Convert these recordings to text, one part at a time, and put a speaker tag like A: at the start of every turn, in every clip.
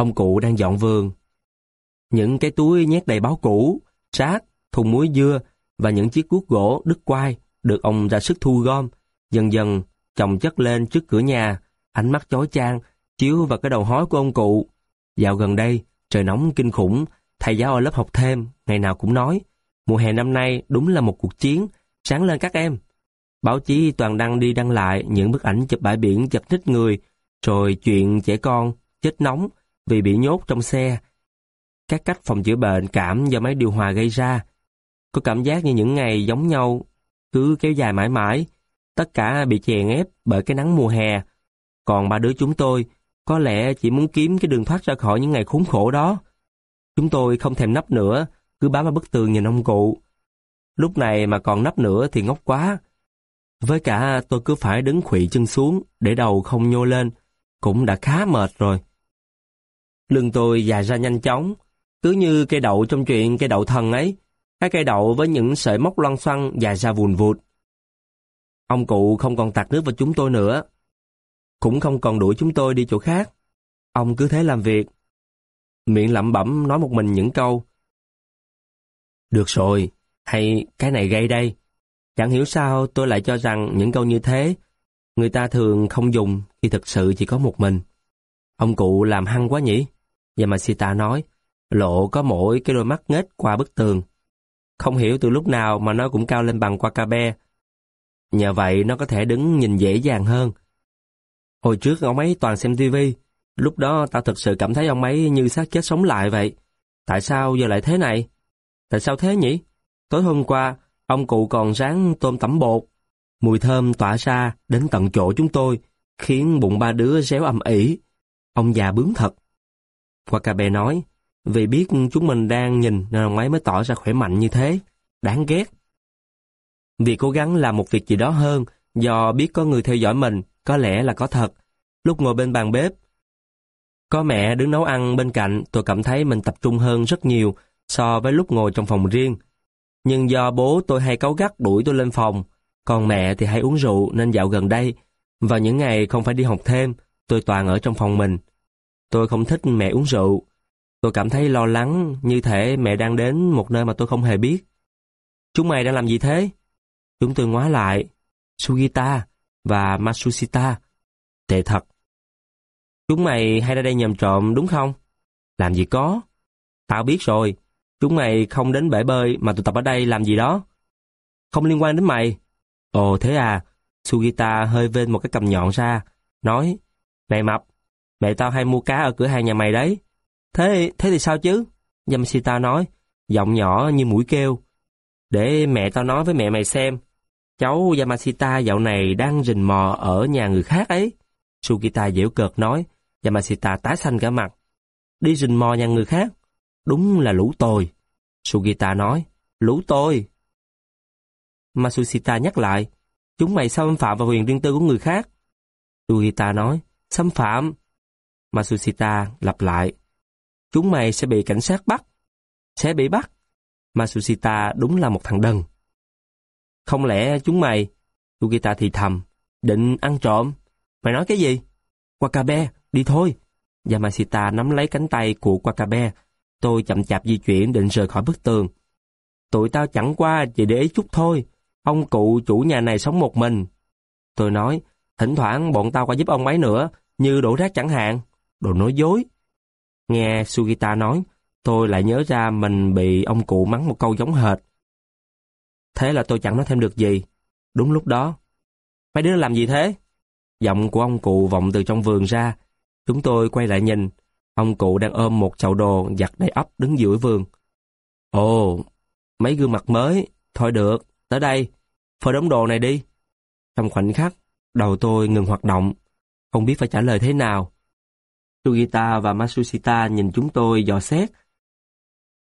A: Ông cụ đang dọn vườn. Những cái túi nhét đầy báo cũ, rác, thùng muối dưa và những chiếc cuốc gỗ đứt quai được ông ra sức thu gom, dần dần chồng chất lên trước cửa nhà, ánh mắt chói chang chiếu vào cái đầu hói của ông cụ. Dạo gần đây, trời nóng kinh khủng, thầy giáo ở lớp học thêm, ngày nào cũng nói, mùa hè năm nay đúng là một cuộc chiến, sáng lên các em. Báo chí toàn đăng đi đăng lại những bức ảnh chụp bãi biển chật ních người, rồi chuyện trẻ con chết nóng vì bị nhốt trong xe. Các cách phòng chữa bệnh cảm do máy điều hòa gây ra. Có cảm giác như những ngày giống nhau, cứ kéo dài mãi mãi. Tất cả bị chèn ép bởi cái nắng mùa hè. Còn ba đứa chúng tôi có lẽ chỉ muốn kiếm cái đường thoát ra khỏi những ngày khốn khổ đó. Chúng tôi không thèm nấp nữa, cứ bám vào bức tường nhìn ông cụ. Lúc này mà còn nấp nữa thì ngốc quá. Với cả tôi cứ phải đứng khủy chân xuống, để đầu không nhô lên, cũng đã khá mệt rồi. Lưng tôi dài ra nhanh chóng, cứ như cây đậu trong chuyện cây đậu thần ấy, cái cây đậu với những sợi móc loang xoăn dài ra vùn vụt. Ông cụ không còn tạt nước vào chúng tôi nữa, cũng không còn đuổi chúng tôi đi chỗ khác. Ông cứ thế làm việc. Miệng lẩm bẩm nói một mình những câu. Được rồi, hay cái này gây đây. Chẳng hiểu sao tôi lại cho rằng những câu như thế, người ta thường không dùng khi thực sự chỉ có một mình. Ông cụ làm hăng quá nhỉ? Yamashita nói, lộ có mỗi cái đôi mắt nghếch qua bức tường. Không hiểu từ lúc nào mà nó cũng cao lên bằng Wakabe. Nhờ vậy nó có thể đứng nhìn dễ dàng hơn. Hồi trước ông ấy toàn xem tivi, lúc đó ta thực sự cảm thấy ông ấy như xác chết sống lại vậy. Tại sao giờ lại thế này? Tại sao thế nhỉ? Tối hôm qua, ông cụ còn ráng tôm tẩm bột. Mùi thơm tỏa ra đến tận chỗ chúng tôi, khiến bụng ba đứa réo âm ỉ. Ông già bướng thật. Wakabe nói, vì biết chúng mình đang nhìn nên ông ấy mới tỏ ra khỏe mạnh như thế. Đáng ghét. Vì cố gắng làm một việc gì đó hơn, do biết có người theo dõi mình, có lẽ là có thật. Lúc ngồi bên bàn bếp, có mẹ đứng nấu ăn bên cạnh, tôi cảm thấy mình tập trung hơn rất nhiều so với lúc ngồi trong phòng riêng. Nhưng do bố tôi hay cáu gắt đuổi tôi lên phòng, còn mẹ thì hay uống rượu nên dạo gần đây, vào những ngày không phải đi học thêm, tôi toàn ở trong phòng mình. Tôi không thích mẹ uống rượu. Tôi cảm thấy lo lắng như thể mẹ đang đến một nơi mà tôi không hề biết. Chúng mày đang làm gì thế? Chúng tôi ngoái lại. Sugita và Matsushita. Tệ thật. Chúng mày hay ra đây nhầm trộm, đúng không? Làm gì có. Tao biết rồi. Chúng mày không đến bể bơi mà tụ tập ở đây làm gì đó. Không liên quan đến mày. Ồ, thế à. Sugita hơi vên một cái cầm nhọn ra. Nói. Này mập. Mẹ tao hay mua cá ở cửa hàng nhà mày đấy. Thế thế thì sao chứ? Yamashita nói. Giọng nhỏ như mũi kêu. Để mẹ tao nói với mẹ mày xem. Cháu Yamashita dạo này đang rình mò ở nhà người khác ấy. Sugita dễu cợt nói. Yamashita tái xanh cả mặt. Đi rình mò nhà người khác. Đúng là lũ tồi. Sugita nói. Lũ tôi. Masushita nhắc lại. Chúng mày xâm phạm vào quyền riêng tư của người khác. Sugita nói. Xâm phạm. Matsushita lặp lại. Chúng mày sẽ bị cảnh sát bắt. Sẽ bị bắt. Matsushita đúng là một thằng đần. Không lẽ chúng mày, Ugita thì thầm, định ăn trộm? Mày nói cái gì? Wakabe, đi thôi. Yamashita nắm lấy cánh tay của Wakabe. Tôi chậm chạp di chuyển định rời khỏi bức tường. Tụi tao chẳng qua chỉ để ý chút thôi. Ông cụ chủ nhà này sống một mình. Tôi nói, thỉnh thoảng bọn tao qua giúp ông ấy nữa, như đổ rác chẳng hạn. Đồ nói dối. Nghe Sugita nói, tôi lại nhớ ra mình bị ông cụ mắng một câu giống hệt. Thế là tôi chẳng nói thêm được gì. Đúng lúc đó. Mấy đứa làm gì thế? Giọng của ông cụ vọng từ trong vườn ra. Chúng tôi quay lại nhìn. Ông cụ đang ôm một chậu đồ giặt đầy ấp đứng giữa vườn. Ồ, mấy gương mặt mới. Thôi được, tới đây. Phơi đống đồ này đi. Trong khoảnh khắc, đầu tôi ngừng hoạt động. Không biết phải trả lời thế nào. Sugita và Matsushita nhìn chúng tôi dò xét.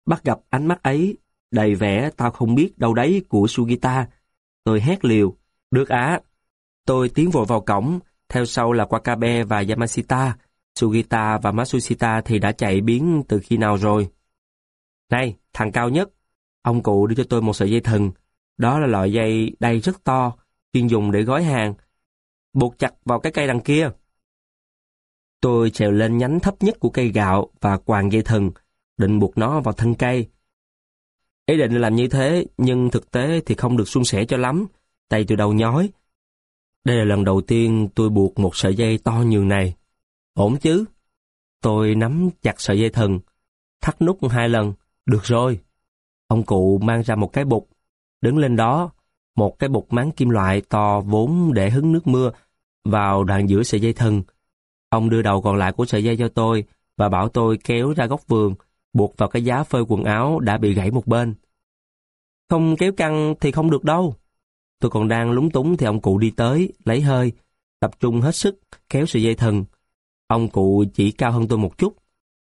A: Bắt gặp ánh mắt ấy, đầy vẻ tao không biết đâu đấy của Sugita. Tôi hét liều, được á. Tôi tiến vội vào cổng, theo sau là Wakabe và Yamashita. Sugita và Matsushita thì đã chạy biến từ khi nào rồi. Này, thằng cao nhất. Ông cụ đưa cho tôi một sợi dây thừng. Đó là loại dây đây rất to, chuyên dùng để gói hàng. Buộc chặt vào cái cây đằng kia. Tôi trèo lên nhánh thấp nhất của cây gạo và quàng dây thừng, định buộc nó vào thân cây. Ý định làm như thế, nhưng thực tế thì không được suôn sẻ cho lắm. Tay tôi đầu nhói. Đây là lần đầu tiên tôi buộc một sợi dây to như này. Ổn chứ? Tôi nắm chặt sợi dây thừng, thắt nút hai lần. Được rồi. Ông cụ mang ra một cái bục. Đứng lên đó, một cái bục máng kim loại to vốn để hứng nước mưa vào đoạn giữa sợi dây thừng. Ông đưa đầu còn lại của sợi dây cho tôi và bảo tôi kéo ra góc vườn, buộc vào cái giá phơi quần áo đã bị gãy một bên. Không kéo căng thì không được đâu. Tôi còn đang lúng túng thì ông cụ đi tới, lấy hơi, tập trung hết sức, kéo sợi dây thừng. Ông cụ chỉ cao hơn tôi một chút.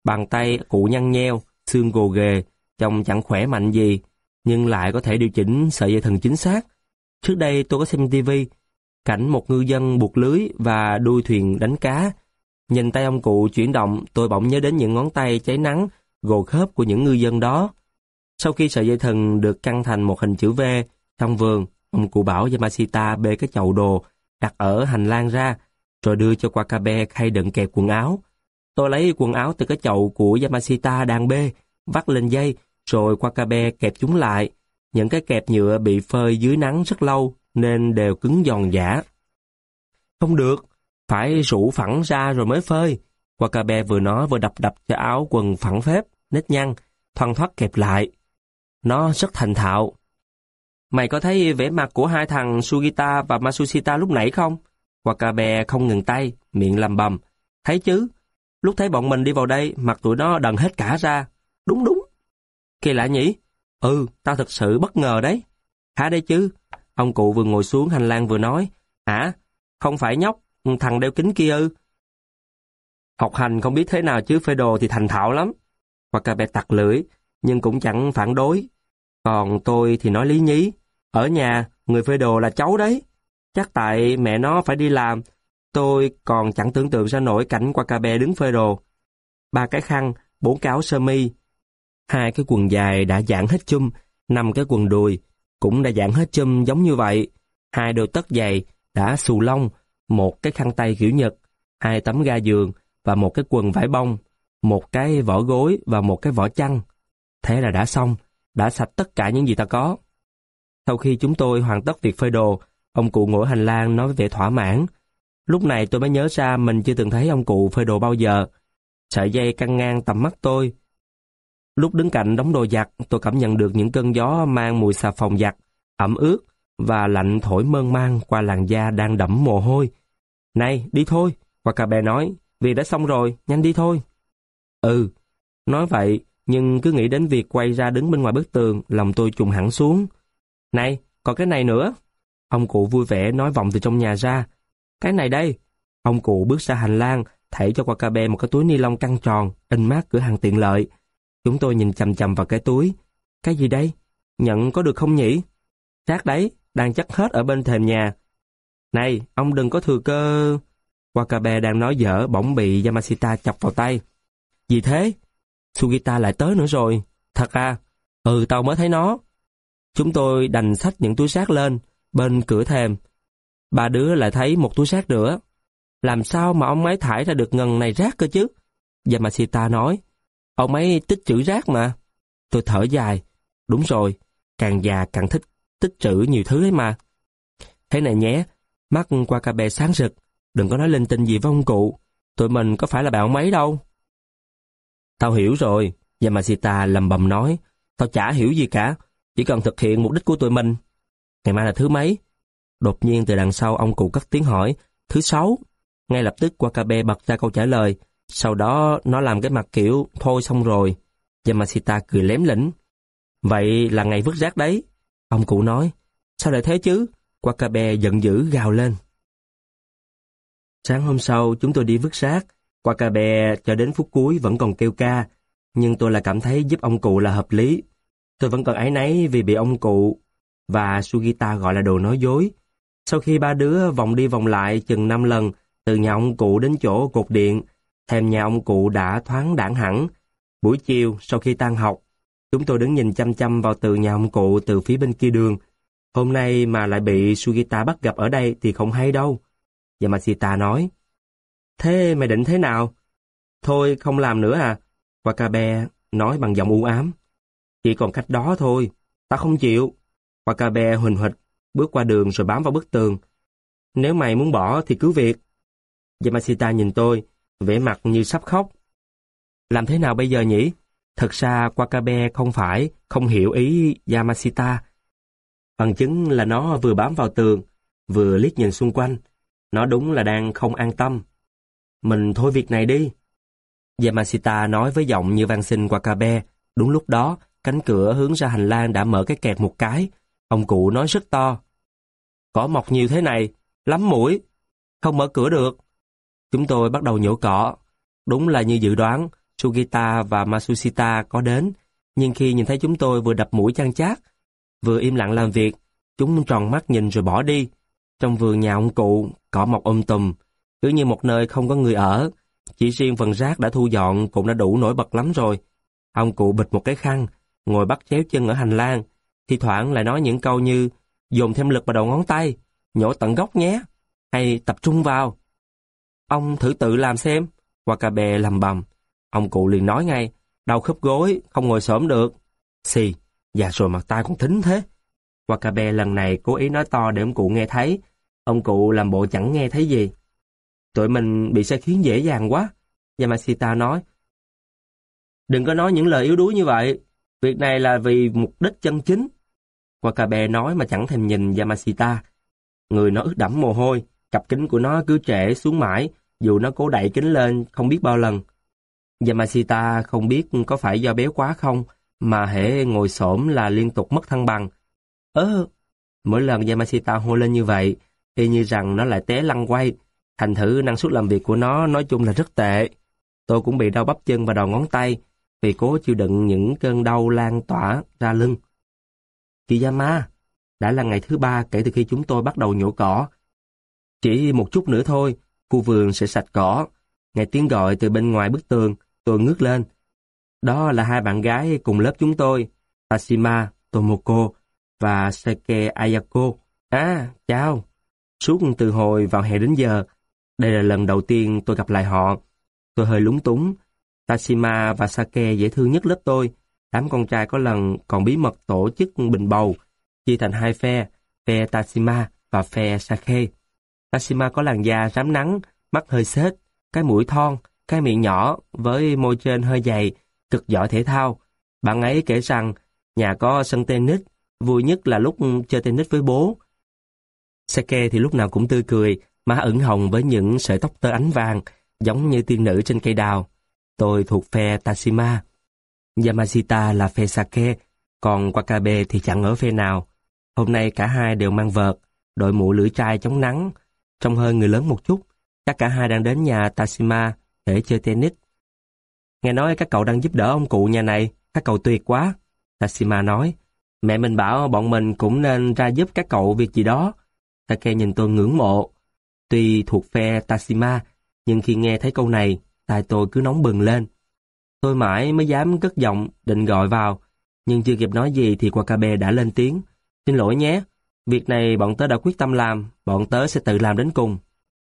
A: Bàn tay cụ nhăn nheo, xương gồ ghề, trông chẳng khỏe mạnh gì, nhưng lại có thể điều chỉnh sợi dây thừng chính xác. Trước đây tôi có xem tivi cảnh một ngư dân buộc lưới và đuôi thuyền đánh cá. Nhìn tay ông cụ chuyển động, tôi bỗng nhớ đến những ngón tay cháy nắng, gồ khớp của những ngư dân đó. Sau khi sợi dây thừng được căng thành một hình chữ V trong vườn, ông cụ bảo Yamashita bê cái chậu đồ đặt ở hành lang ra, rồi đưa cho Wakabe khay đựng kẹp quần áo. Tôi lấy quần áo từ cái chậu của Yamashita đang bê, vắt lên dây, rồi Wakabe kẹp chúng lại. Những cái kẹp nhựa bị phơi dưới nắng rất lâu, nên đều cứng giòn giả. Không được, phải rủ phẳng ra rồi mới phơi. Wakabe vừa nói vừa đập đập cho áo quần phẳng phép, nếp nhăn, thoăn thoắt kẹp lại. Nó rất thành thạo. Mày có thấy vẻ mặt của hai thằng Sugita và Masushita lúc nãy không? Wakabe không ngừng tay, miệng lầm bầm. Thấy chứ, lúc thấy bọn mình đi vào đây, mặt tụi nó đần hết cả ra. Đúng đúng. Kỳ lạ nhỉ? Ừ, tao thật sự bất ngờ đấy. Hả đây chứ? Ông cụ vừa ngồi xuống hành lang vừa nói. Hả? Không phải nhóc, thằng đeo kính kia ư? Học hành không biết thế nào chứ phê đồ thì thành thạo lắm. Wakabe tặc lưỡi, nhưng cũng chẳng phản đối. Còn tôi thì nói lý nhí. Ở nhà, người phê đồ là cháu đấy. Chắc tại mẹ nó phải đi làm. Tôi còn chẳng tưởng tượng ra nổi cảnh qua cà bè đứng phê đồ. Ba cái khăn, bốn cái áo sơ mi, hai cái quần dài đã giãn hết chum, năm cái quần đùi cũng đã giãn hết chum giống như vậy. Hai đôi tất giày đã xù lông, một cái khăn tay kiểu Nhật, hai tấm ga giường và một cái quần vải bông, một cái vỏ gối và một cái vỏ chăn. Thế là đã xong, đã sạch tất cả những gì ta có. Sau khi chúng tôi hoàn tất việc phơi đồ, ông cụ ngồi hành lang nói với vẻ thỏa mãn. Lúc này tôi mới nhớ ra mình chưa từng thấy ông cụ phơi đồ bao giờ. Sợi dây căng ngang tầm mắt tôi. Lúc đứng cạnh đóng đồ giặt, tôi cảm nhận được những cơn gió mang mùi xà phòng giặt, ẩm ướt và lạnh thổi mơn man qua làn da đang đẫm mồ hôi. Này, đi thôi, Wakabe nói, việc đã xong rồi, nhanh đi thôi. Ừ, nói vậy, nhưng cứ nghĩ đến việc quay ra đứng bên ngoài bức tường, lòng tôi trùng hẳn xuống. Này, còn cái này nữa. Ông cụ vui vẻ nói vọng từ trong nhà ra. Cái này đây. Ông cụ bước ra hành lang, thảy cho Wakabe một cái túi ni lông căng tròn, in mát cửa hàng tiện lợi. Chúng tôi nhìn chầm chầm vào cái túi. Cái gì đây? Nhận có được không nhỉ? Xác đấy, đang chắc hết ở bên thềm nhà. Này, ông đừng có thừa cơ... Wakabe đang nói dở bỗng bị Yamashita chọc vào tay. Gì thế? Sugita lại tới nữa rồi. Thật à? Ừ, tao mới thấy nó. Chúng tôi đành xách những túi xác lên, bên cửa thềm. Ba đứa lại thấy một túi xác nữa. Làm sao mà ông ấy thải ra được ngần này rác cơ chứ? Yamashita nói. Ông ấy tích trữ rác mà. Tôi thở dài. Đúng rồi, càng già càng thích tích trữ nhiều thứ ấy mà. Thế này nhé, mắt qua cà bè sáng rực, đừng có nói linh tinh gì với ông cụ, tụi mình có phải là bạn ông ấy đâu. Tao hiểu rồi, Yamashita lầm bầm nói, tao chả hiểu gì cả, chỉ cần thực hiện mục đích của tụi mình. Ngày mai là thứ mấy? Đột nhiên từ đằng sau ông cụ cất tiếng hỏi, thứ sáu. Ngay lập tức Wakabe bật ra câu trả lời, sau đó nó làm cái mặt kiểu thôi xong rồi. Yamashita cười lém lĩnh. Vậy là ngày vứt rác đấy. Ông cụ nói, sao lại thế chứ? Wakabe giận dữ gào lên. Sáng hôm sau chúng tôi đi vứt xác, Wakabe cho đến phút cuối vẫn còn kêu ca. Nhưng tôi là cảm thấy giúp ông cụ là hợp lý. Tôi vẫn còn áy náy vì bị ông cụ và Sugita gọi là đồ nói dối. Sau khi ba đứa vòng đi vòng lại chừng 5 lần, từ nhà ông cụ đến chỗ cột điện, thèm nhà ông cụ đã thoáng đảng hẳn. Buổi chiều, sau khi tan học, chúng tôi đứng nhìn chăm chăm vào từ nhà ông cụ từ phía bên kia đường. Hôm nay mà lại bị Sugita bắt gặp ở đây thì không hay đâu. Yamashita nói. Thế mày định thế nào? Thôi không làm nữa à? Wakabe nói bằng giọng u ám. Chỉ còn cách đó thôi, ta không chịu. Wakabe huỳnh huỵch, bước qua đường rồi bám vào bức tường. Nếu mày muốn bỏ thì cứ việc. Yamashita nhìn tôi, vẻ mặt như sắp khóc. Làm thế nào bây giờ nhỉ? Thật ra Wakabe không phải, không hiểu ý Yamashita. Bằng chứng là nó vừa bám vào tường, vừa liếc nhìn xung quanh. Nó đúng là đang không an tâm. Mình thôi việc này đi. Yamashita nói với giọng như van xin Wakabe. Đúng lúc đó, cánh cửa hướng ra hành lang đã mở cái kẹt một cái. Ông cụ nói rất to. Cỏ mọc nhiều thế này, lắm mũi. Không mở cửa được. Chúng tôi bắt đầu nhổ cỏ. Đúng là như dự đoán, Sugita và Masushita có đến. Nhưng khi nhìn thấy chúng tôi vừa đập mũi chăn chát, vừa im lặng làm việc, chúng tròn mắt nhìn rồi bỏ đi. Trong vườn nhà ông cụ, cỏ mọc um tùm, cứ như một nơi không có người ở. Chỉ riêng phần rác đã thu dọn cũng đã đủ nổi bật lắm rồi. Ông cụ bịch một cái khăn, ngồi bắt chéo chân ở hành lang, thi thoảng lại nói những câu như dồn thêm lực vào đầu ngón tay, nhổ tận gốc nhé, hay tập trung vào. Ông thử tự làm xem. Wakabe lầm bầm. Ông cụ liền nói ngay, đau khớp gối, không ngồi xổm được. Xì, già rồi mặt tay còn thính thế. Wakabe lần này cố ý nói to để ông cụ nghe thấy. Ông cụ làm bộ chẳng nghe thấy gì. Tụi mình bị sai khiến dễ dàng quá. Yamashita nói. Đừng có nói những lời yếu đuối như vậy. Việc này là vì mục đích chân chính. Wakabe nói mà chẳng thèm nhìn Yamashita. Người nó ướt đẫm mồ hôi, cặp kính của nó cứ trễ xuống mãi, dù nó cố đẩy kính lên không biết bao lần. Yamashita không biết có phải do béo quá không, mà hễ ngồi xổm là liên tục mất thăng bằng. Ơ, mỗi lần Yamashita hô lên như vậy, y như rằng nó lại té lăn quay, thành thử năng suất làm việc của nó nói chung là rất tệ. Tôi cũng bị đau bắp chân và đầu ngón tay, vì cố chịu đựng những cơn đau lan tỏa ra lưng. Kiyama, đã là ngày thứ ba kể từ khi chúng tôi bắt đầu nhổ cỏ. Chỉ một chút nữa thôi, khu vườn sẽ sạch cỏ. Nghe tiếng gọi từ bên ngoài bức tường, tôi ngước lên. Đó là hai bạn gái cùng lớp chúng tôi, Tashima Tomoko và Seke Ayako. À, chào. Suốt từ hồi vào hè đến giờ, đây là lần đầu tiên tôi gặp lại họ. Tôi hơi lúng túng. Tashima và Sake dễ thương nhất lớp tôi. Đám con trai có lần còn bí mật tổ chức bình bầu, chia thành hai phe, phe Tashima và phe Sake. Tashima có làn da rám nắng, mắt hơi xết, cái mũi thon, cái miệng nhỏ với môi trên hơi dày, cực giỏi thể thao. Bạn ấy kể rằng nhà có sân tennis, vui nhất là lúc chơi tennis với bố. Sake thì lúc nào cũng tươi cười, má ửng hồng với những sợi tóc tơ ánh vàng, giống như tiên nữ trên cây đào. Tôi thuộc phe Tashima. Yamashita là phe Sake, còn Wakabe thì chẳng ở phe nào. Hôm nay cả hai đều mang vợt, đội mũ lưỡi trai chống nắng, trông hơi người lớn một chút. Chắc cả hai đang đến nhà Tashima để chơi tennis. Nghe nói các cậu đang giúp đỡ ông cụ nhà này, các cậu tuyệt quá. Tashima nói, mẹ mình bảo bọn mình cũng nên ra giúp các cậu việc gì đó. Take nhìn tôi ngưỡng mộ. Tuy thuộc phe Tashima, nhưng khi nghe thấy câu này, tai tôi cứ nóng bừng lên. Tôi mãi mới dám cất giọng, định gọi vào, nhưng chưa kịp nói gì thì Wakabe đã lên tiếng. Xin lỗi nhé, việc này bọn tớ đã quyết tâm làm, bọn tớ sẽ tự làm đến cùng.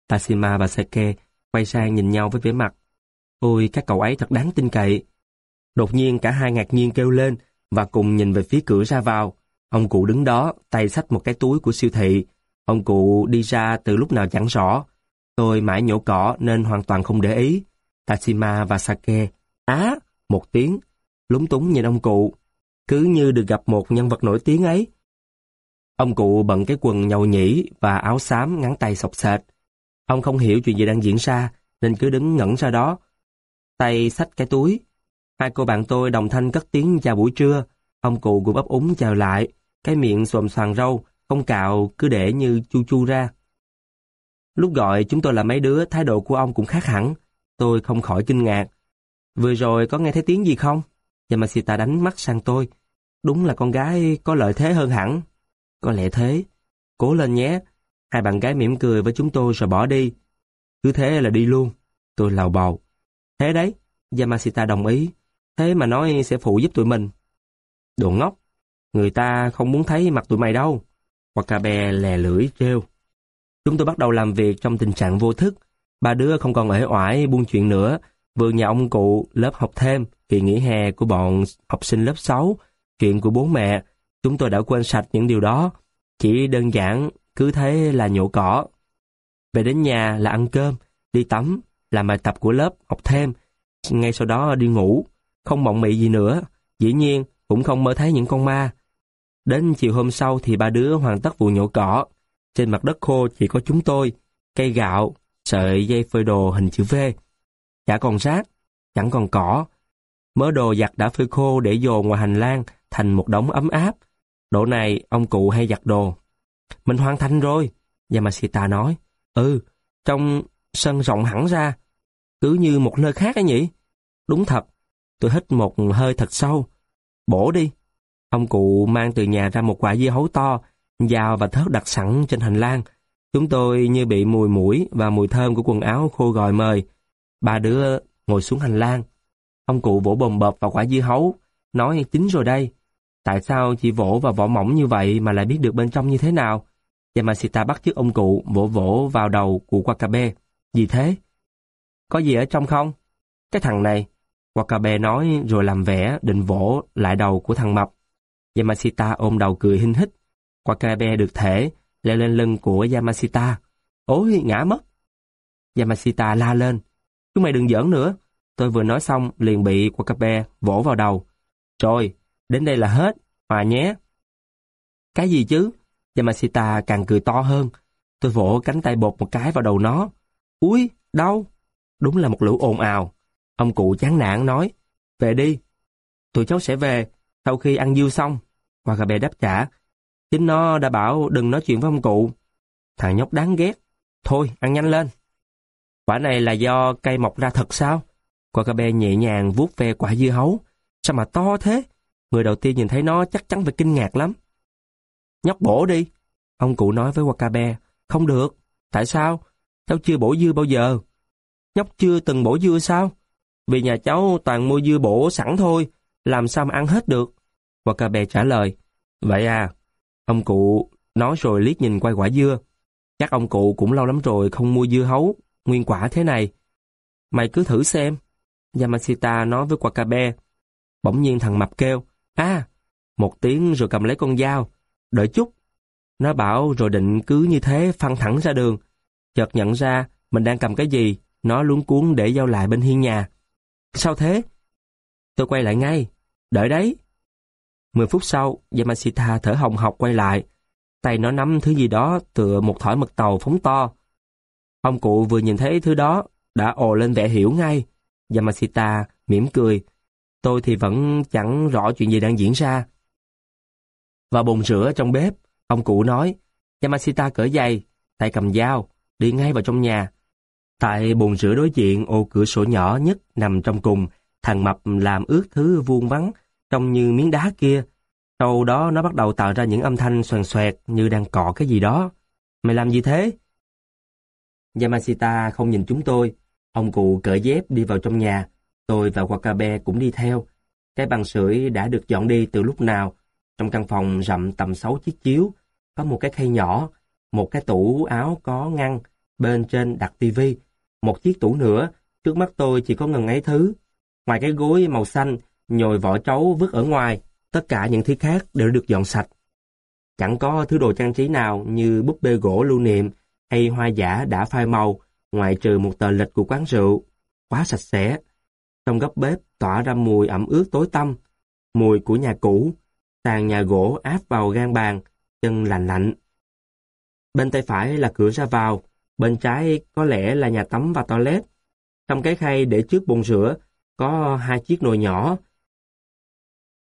A: Tashima và Seke quay sang nhìn nhau với vẻ mặt. Ôi, các cậu ấy thật đáng tin cậy. Đột nhiên cả hai ngạc nhiên kêu lên và cùng nhìn về phía cửa ra vào. Ông cụ đứng đó, tay xách một cái túi của siêu thị. Ông cụ đi ra từ lúc nào chẳng rõ. Tôi mãi nhổ cỏ nên hoàn toàn không để ý. Tashima và Sake, á, một tiếng, lúng túng nhìn ông cụ. Cứ như được gặp một nhân vật nổi tiếng ấy. Ông cụ bận cái quần nhầu nhĩ và áo xám ngắn tay sọc sệt. Ông không hiểu chuyện gì đang diễn ra, nên cứ đứng ngẩn ra đó. Tay xách cái túi. Hai cô bạn tôi đồng thanh cất tiếng chào buổi trưa. Ông cụ cũng ấp úng chào lại. Cái miệng xòm xoàn râu, không cạo, cứ để như chu chu ra. Lúc gọi chúng tôi là mấy đứa, thái độ của ông cũng khác hẳn. Tôi không khỏi kinh ngạc. Vừa rồi có nghe thấy tiếng gì không? Yamashita đánh mắt sang tôi. Đúng là con gái có lợi thế hơn hẳn. Có lẽ thế. Cố lên nhé. Hai bạn gái mỉm cười với chúng tôi rồi bỏ đi. Cứ thế là đi luôn. Tôi lào bầu. Thế đấy, Yamashita đồng ý. Thế mà nói sẽ phụ giúp tụi mình. Đồ ngốc. Người ta không muốn thấy mặt tụi mày đâu. Wakabe lè lưỡi trêu. Chúng tôi bắt đầu làm việc trong tình trạng vô thức. Ba đứa không còn ể oải buôn chuyện nữa, vừa nhà ông cụ lớp học thêm, kỳ nghỉ hè của bọn học sinh lớp 6, chuyện của bố mẹ, chúng tôi đã quên sạch những điều đó. Chỉ đơn giản, cứ thế là nhổ cỏ. Về đến nhà là ăn cơm, đi tắm, làm bài tập của lớp, học thêm, ngay sau đó đi ngủ, không mộng mị gì nữa. Dĩ nhiên, cũng không mơ thấy những con ma. Đến chiều hôm sau thì ba đứa hoàn tất vụ nhổ cỏ. Trên mặt đất khô chỉ có chúng tôi, cây gạo, sợi dây phơi đồ hình chữ V. Chả còn rác, chẳng còn cỏ. Mớ đồ giặt đã phơi khô để dồn ngoài hành lang thành một đống ấm áp. Độ này ông cụ hay giặt đồ. Mình hoàn thành rồi, Yamashita nói. Ừ, trong sân rộng hẳn ra, cứ như một nơi khác ấy nhỉ? Đúng thật, tôi hít một hơi thật sâu. Bổ đi. Ông cụ mang từ nhà ra một quả dưa hấu to, dao và thớt đặt sẵn trên hành lang. Chúng tôi như bị mùi mũi và mùi thơm của quần áo khô gòi mời. Ba đứa ngồi xuống hành lang. Ông cụ vỗ bồm bợp vào quả dưa hấu, nói chính rồi đây. Tại sao chỉ vỗ vào vỏ mỏng như vậy mà lại biết được bên trong như thế nào? Yamashita bắt chước ông cụ vỗ vỗ vào đầu của Wakabe. Gì thế? Có gì ở trong không? Cái thằng này. Wakabe nói rồi làm vẻ định vỗ lại đầu của thằng mập. Yamashita ôm đầu cười hinh hít. Wakabe được thể, leo lên lưng của Yamashita. Ôi, ngã mất. Yamashita la lên. Chúng mày đừng giỡn nữa. Tôi vừa nói xong liền bị Wakabe vỗ vào đầu. Rồi, đến đây là hết. Hòa nhé. Cái gì chứ? Yamashita càng cười to hơn. Tôi vỗ cánh tay bột một cái vào đầu nó. Úi, đau. Đúng là một lũ ồn ào. Ông cụ chán nản nói, về đi. Tụi cháu sẽ về, sau khi ăn dưa xong. Wakabe đáp trả, chính nó đã bảo đừng nói chuyện với ông cụ. Thằng nhóc đáng ghét. Thôi, ăn nhanh lên. Quả này là do cây mọc ra thật sao? Wakabe nhẹ nhàng vuốt ve quả dưa hấu. Sao mà to thế? Người đầu tiên nhìn thấy nó chắc chắn phải kinh ngạc lắm. Nhóc bổ đi. Ông cụ nói với Wakabe. Không được. Tại sao? Cháu chưa bổ dưa bao giờ. Nhóc chưa từng bổ dưa sao? Vì nhà cháu toàn mua dưa bổ sẵn thôi. Làm sao mà ăn hết được? Wakabe trả lời. Vậy à? Ông cụ nói rồi liếc nhìn quay quả dưa. Chắc ông cụ cũng lâu lắm rồi không mua dưa hấu, nguyên quả thế này. Mày cứ thử xem. Yamashita nói với Wakabe. Bỗng nhiên thằng mập kêu. À, một tiếng rồi cầm lấy con dao. Đợi chút. Nó bảo rồi định cứ như thế phăng thẳng ra đường. Chợt nhận ra mình đang cầm cái gì, nó luống cuốn để giao lại bên hiên nhà. Sao thế? Tôi quay lại ngay. Đợi đấy. Mười phút sau, Yamashita thở hồng hộc quay lại. Tay nó nắm thứ gì đó tựa một thỏi mật tàu phóng to. Ông cụ vừa nhìn thấy thứ đó, đã ồ lên vẻ hiểu ngay. Yamashita mỉm cười. Tôi thì vẫn chẳng rõ chuyện gì đang diễn ra. Vào bồn rửa trong bếp, ông cụ nói, Yamashita cởi giày, tay cầm dao, đi ngay vào trong nhà. Tại bồn rửa đối diện ô cửa sổ nhỏ nhất nằm trong cùng, thằng mập làm ướt thứ vuông vắn, trông như miếng đá kia. Sau đó nó bắt đầu tạo ra những âm thanh xoèn xoẹt như đang cọ cái gì đó. Mày làm gì thế? Yamashita không nhìn chúng tôi. Ông cụ cởi dép đi vào trong nhà. Tôi và Wakabe cũng đi theo. Cái bàn sưởi đã được dọn đi từ lúc nào. Trong căn phòng rậm tầm 6 chiếc chiếu, có một cái khay nhỏ, một cái tủ áo có ngăn, bên trên đặt tivi, một chiếc tủ nữa, trước mắt tôi chỉ có ngần ấy thứ. Ngoài cái gối màu xanh, nhồi vỏ trấu vứt ở ngoài, tất cả những thứ khác đều được dọn sạch. Chẳng có thứ đồ trang trí nào như búp bê gỗ lưu niệm hay hoa giả đã phai màu, ngoại trừ một tờ lịch của quán rượu. Quá sạch sẽ. Trong góc bếp tỏa ra mùi ẩm ướt tối tăm, mùi của nhà cũ, sàn nhà gỗ áp vào gan bàn, chân lạnh lạnh. Bên tay phải là cửa ra vào, bên trái có lẽ là nhà tắm và toilet. Trong cái khay để trước bồn rửa có hai chiếc nồi nhỏ.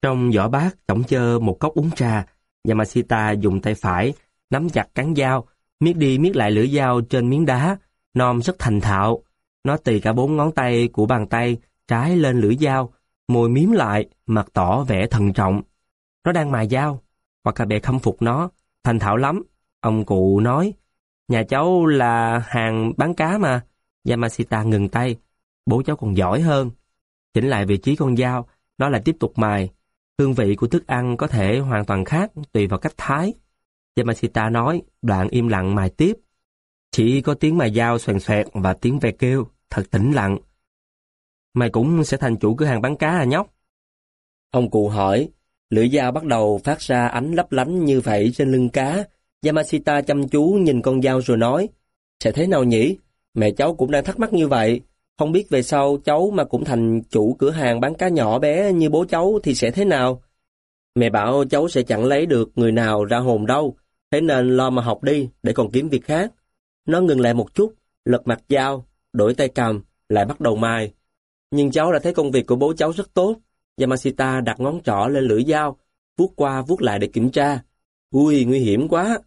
A: Trong giỏ bát tổng chơ một cốc uống trà, Yamashita dùng tay phải, nắm chặt cán dao, miết đi miết lại lưỡi dao trên miếng đá, non rất thành thạo. Nó tì cả bốn ngón tay của bàn tay trái lên lưỡi dao, môi miếm lại, mặt tỏ vẻ thận trọng. Nó đang mài dao. Wakabe khâm phục nó. Thành thạo lắm. Ông cụ nói. Nhà cháu là hàng bán cá mà. Yamashita ngừng tay. Bố cháu còn giỏi hơn. Chỉnh lại vị trí con dao, nó lại tiếp tục mài. Hương vị của thức ăn có thể hoàn toàn khác tùy vào cách thái. Yamashita nói, đoạn im lặng mài tiếp. Chỉ có tiếng mài dao xoèn xoẹt và tiếng ve kêu, thật tĩnh lặng. Mày cũng sẽ thành chủ cửa hàng bán cá à nhóc? Ông cụ hỏi, lưỡi dao bắt đầu phát ra ánh lấp lánh như vậy trên lưng cá. Yamashita chăm chú nhìn con dao rồi nói, sẽ thế nào nhỉ? Mẹ cháu cũng đang thắc mắc như vậy. Không biết về sau cháu mà cũng thành chủ cửa hàng bán cá nhỏ bé như bố cháu thì sẽ thế nào? Mẹ bảo cháu sẽ chẳng lấy được người nào ra hồn đâu, thế nên lo mà học đi để còn kiếm việc khác. Nó ngừng lại một chút, lật mặt dao, đổi tay cầm, lại bắt đầu mai. Nhưng cháu đã thấy công việc của bố cháu rất tốt. Yamashita đặt ngón trỏ lên lưỡi dao, vuốt qua vuốt lại để kiểm tra. Ui, nguy hiểm quá.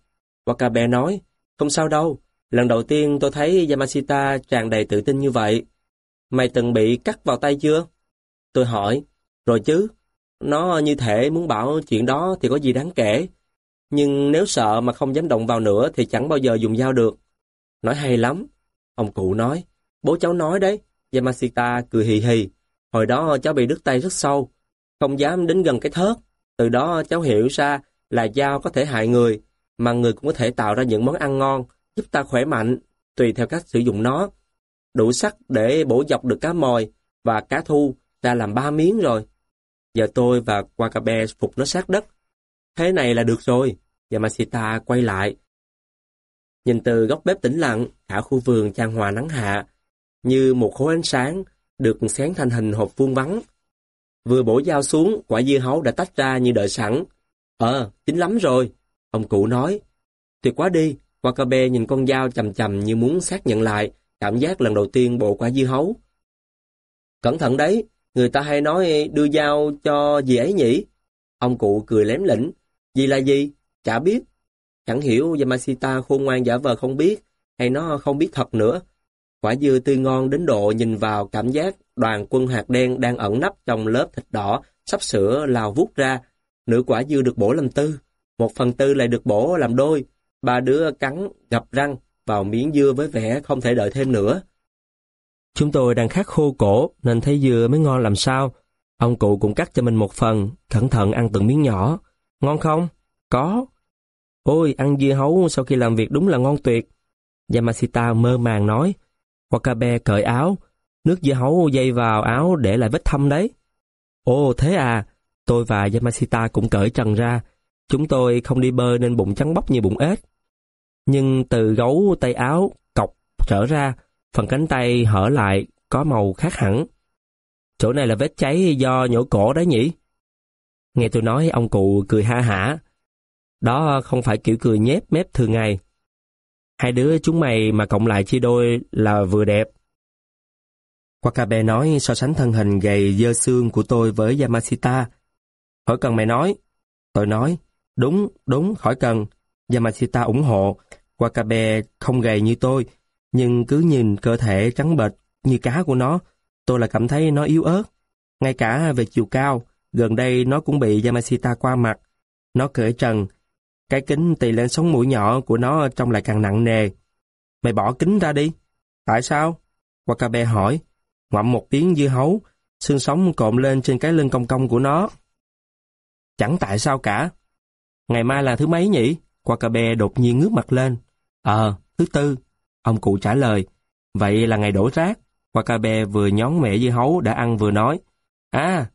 A: Wakabe nói, không sao đâu. Lần đầu tiên tôi thấy Yamashita tràn đầy tự tin như vậy. Mày từng bị cắt vào tay chưa? Tôi hỏi, rồi chứ. Nó như thể muốn bảo chuyện đó thì có gì đáng kể. Nhưng nếu sợ mà không dám động vào nữa thì chẳng bao giờ dùng dao được. Nói hay lắm. Ông cụ nói, bố cháu nói đấy. Yamashita cười hì hì. Hồi đó cháu bị đứt tay rất sâu, không dám đến gần cái thớt. Từ đó cháu hiểu ra là dao có thể hại người, mà người cũng có thể tạo ra những món ăn ngon, giúp ta khỏe mạnh, tùy theo cách sử dụng nó. Đủ sắc để bổ dọc được cá mòi và cá thu ra làm ba miếng rồi. Giờ tôi và Wakabe phục nó sát đất. Thế này là được rồi. Yamashita quay lại. Nhìn từ góc bếp tĩnh lặng, cả khu vườn chan hòa nắng hạ, như một khối ánh sáng, được xén thành hình hộp vuông vắng. Vừa bổ dao xuống, quả dưa hấu đã tách ra như đợi sẵn. Ờ, chính lắm rồi, ông cụ nói. Tuyệt quá đi, Wakabe nhìn con dao chầm chầm như muốn xác nhận lại cảm giác lần đầu tiên bộ quả dưa hấu. Cẩn thận đấy, người ta hay nói đưa dao cho gì ấy nhỉ? Ông cụ cười lém lĩnh. Gì là gì? Chả biết. Chẳng hiểu Yamashita khôn ngoan giả vờ không biết, hay nó không biết thật nữa. Quả dưa tươi ngon đến độ nhìn vào cảm giác đoàn quân hạt đen đang ẩn nấp trong lớp thịt đỏ, sắp sửa lao vút ra. Nửa quả dưa được bổ làm tư, một phần tư lại được bổ làm đôi. Ba đứa cắn, gặp răng, vào miếng dưa với vẻ không thể đợi thêm nữa. Chúng tôi đang khát khô cổ nên thấy dưa mới ngon làm sao. Ông cụ cũng cắt cho mình một phần, cẩn thận ăn từng miếng nhỏ. Ngon không? Có. Ôi, ăn dưa hấu sau khi làm việc đúng là ngon tuyệt. Yamashita mơ màng nói. Wakabe cởi áo, nước dưa hấu dây vào áo để lại vết thâm đấy. Ồ thế à, tôi và Yamashita cũng cởi trần ra. Chúng tôi không đi bơi nên bụng trắng bóc như bụng ếch. Nhưng từ gấu tay áo cọc trở ra, phần cánh tay hở lại có màu khác hẳn. Chỗ này là vết cháy do nhổ cổ đấy nhỉ? Nghe tôi nói ông cụ cười ha hả. Đó không phải kiểu cười nhép mép thường ngày. Hai đứa chúng mày mà cộng lại chia đôi là vừa đẹp. Wakabe nói so sánh thân hình gầy dơ xương của tôi với Yamashita. Khỏi cần mày nói. Tôi nói, đúng, đúng, khỏi cần. Yamashita ủng hộ. Wakabe không gầy như tôi, nhưng cứ nhìn cơ thể trắng bệch như cá của nó, tôi là cảm thấy nó yếu ớt. Ngay cả về chiều cao, gần đây nó cũng bị Yamashita qua mặt. Nó cởi trần, cái kính tì lên sống mũi nhỏ của nó trông lại càng nặng nề. Mày bỏ kính ra đi. Tại sao? Wakabe hỏi. Ngoạm một tiếng dưa hấu, xương sống cộm lên trên cái lưng cong cong của nó. Chẳng tại sao cả. Ngày mai là thứ mấy nhỉ? Wakabe đột nhiên ngước mặt lên. Ờ, thứ tư. Ông cụ trả lời. Vậy là ngày đổ rác. Wakabe vừa nhón mẹ dưa hấu đã ăn vừa nói. À,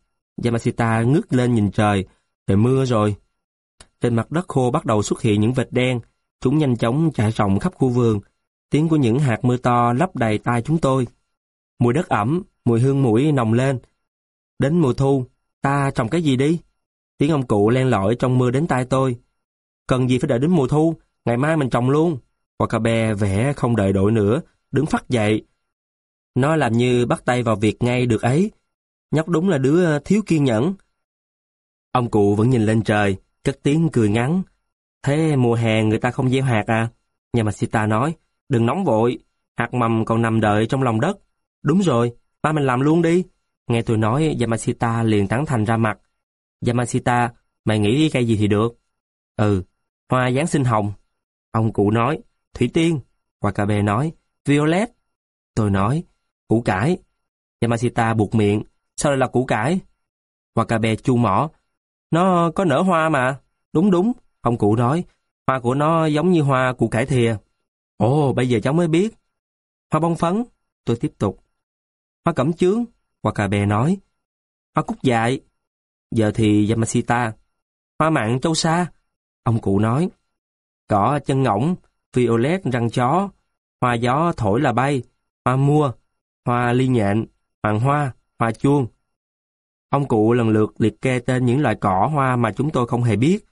A: Yamashita ngước lên nhìn trời. Trời mưa rồi. Trên mặt đất khô bắt đầu xuất hiện những vệt đen. Chúng nhanh chóng trải rộng khắp khu vườn. Tiếng của những hạt mưa to lấp đầy tai chúng tôi. Mùi đất ẩm, mùi hương mũi nồng lên. Đến mùa thu, ta trồng cái gì đi? Tiếng ông cụ len lỏi trong mưa đến tai tôi. Cần gì phải đợi đến mùa thu, ngày mai mình trồng luôn. Wakabe vẽ không đợi đội nữa, đứng phát dậy. Nó làm như bắt tay vào việc ngay được ấy. Nhóc đúng là đứa thiếu kiên nhẫn. Ông cụ vẫn nhìn lên trời, cất tiếng cười ngắn. Thế mùa hè người ta không gieo hạt à? Nhà nói, đừng nóng vội, hạt mầm còn nằm đợi trong lòng đất. Đúng rồi, ba mình làm luôn đi. Nghe tôi nói, Yamashita liền tán thành ra mặt. Yamashita, mày nghĩ cây gì thì được. Ừ, hoa Giáng sinh hồng. Ông cụ nói, thủy tiên. Wakabe nói, violet. Tôi nói, củ cải. Yamashita buộc miệng, sao lại là củ cải? Wakabe chu mỏ, nó có nở hoa mà. Đúng đúng, ông cụ nói, hoa của nó giống như hoa của cải thìa. Ồ, bây giờ cháu mới biết. Hoa bông phấn, tôi tiếp tục. Hoa cẩm chướng, Wakabe nói. Hoa cúc dại. Giờ thì Yamashita. Hoa mạng châu sa. Ông cụ nói. Cỏ chân ngỗng, violet răng chó, hoa gió thổi là bay, hoa mua, hoa ly nhện, hoàng hoa, hoa chuông. Ông cụ lần lượt liệt kê tên những loại cỏ hoa mà chúng tôi không hề biết.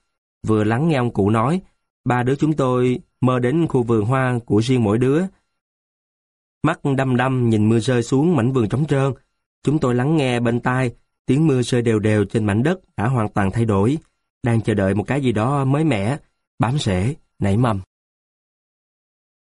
A: Vừa lắng nghe ông cụ nói, ba đứa chúng tôi mơ đến khu vườn hoa của riêng mỗi đứa. Mắt đăm đăm nhìn mưa rơi xuống mảnh vườn trống trơn. Chúng tôi lắng nghe bên tai, tiếng mưa rơi đều đều trên mảnh đất đã hoàn toàn thay đổi, đang chờ đợi một cái gì đó mới mẻ, bám rễ, nảy mầm.